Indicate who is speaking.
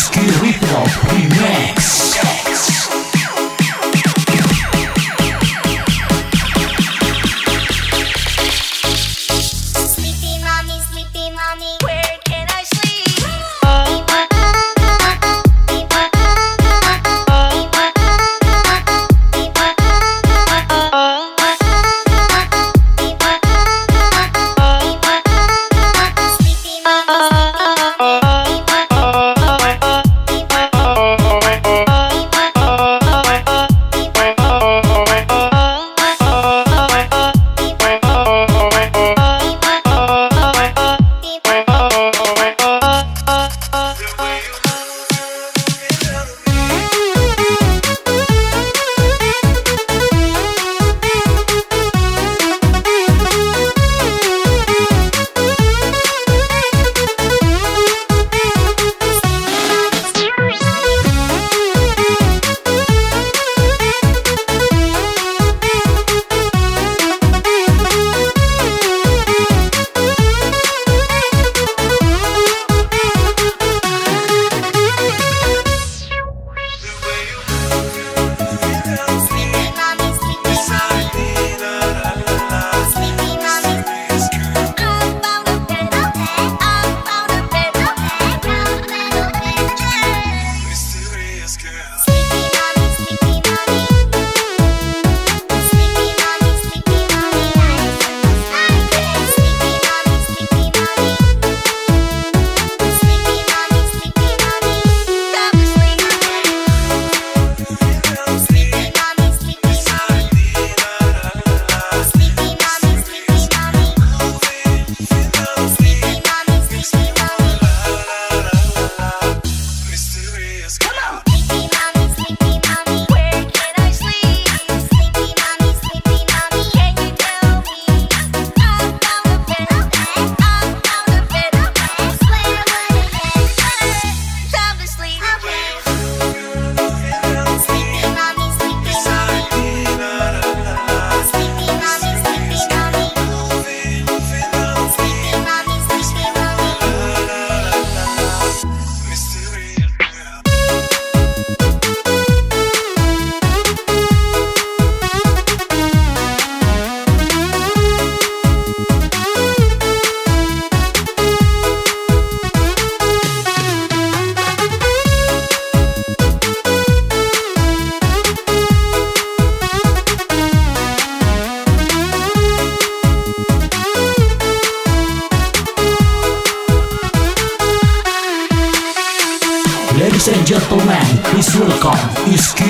Speaker 1: Ski Hip Hop Remix. Sulcom, Iski